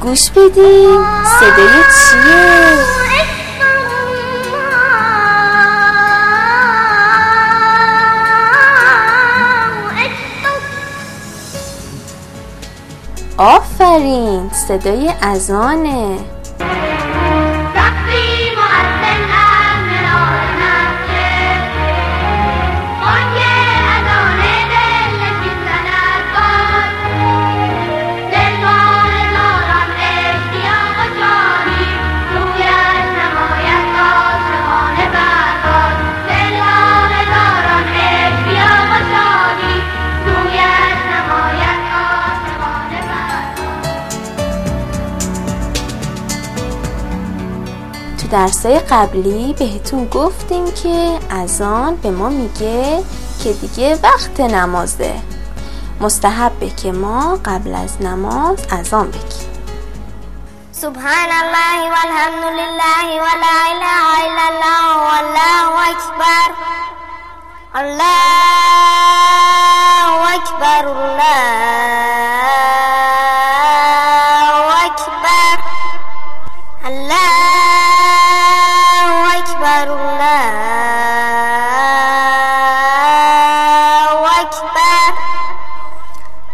گوش بدین صدای چیه؟ آفرین صدای ازانه درسای قبلی بهتون گفتیم که اذان به ما میگه که دیگه وقت نمازه. مستحبه که ما قبل از نماز اذان بگیم. سبحان الله والحمد لله ولا اله الا الله والله اکبر. الله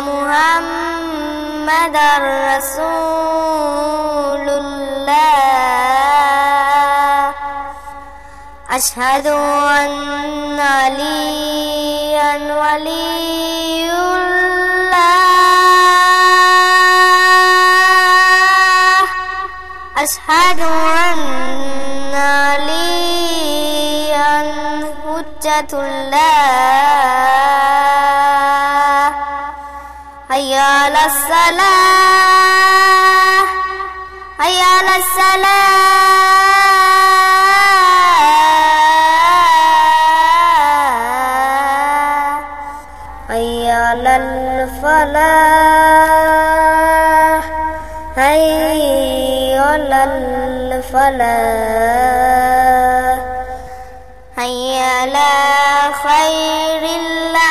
محمد رسول الله. أشهد أن عليا ولي الله. أشهد أن عليا حجة الله. هيا على الصلاة هيا على الصلاة. هيا على الفلاح هيا على الفلاح. هيا على خير العمل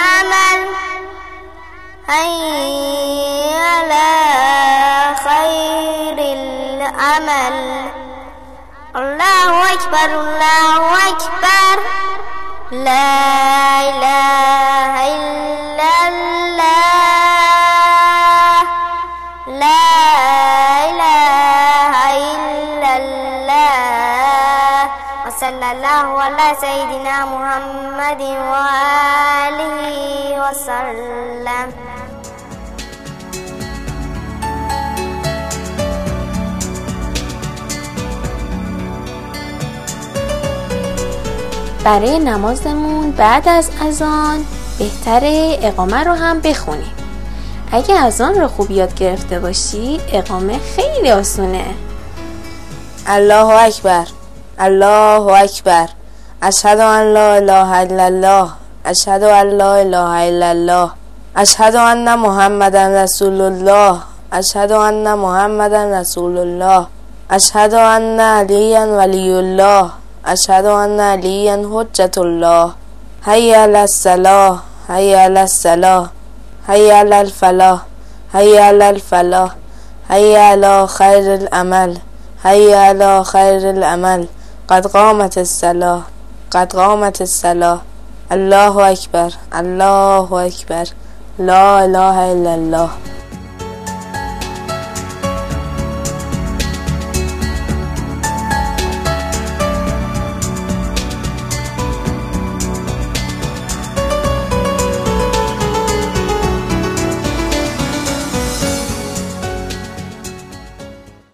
هيا على خير العمل الله أكبر الله أكبر لا إله إلا الله لا إله إلا الله وصلى الله على سيدنا محمد وآله وسلم برای نمازمون بعد از اذان بهتره اقامه رو هم بخونیم. اگه اذان رو خوب یاد گرفته باشی اقامه خیلی آسونه. الله اکبر الله اکبر. اشهد ان لا اله الا الله. اشهد ان لا اله الا الله. اشهد ان محمدا رسول الله. اشهد ان محمدا رسول الله. اشهد ان علیا ولی الله. أشهد أن علیا حجت الله. علی الصلاة. حی علی الفلاح. حی علی الفلاح. حی علی خیر العمل حی علی خیر العمل قد قامت الصلاة. قد قامت الصلاة. الله اکبر الله اکبر لا إله إلا الله.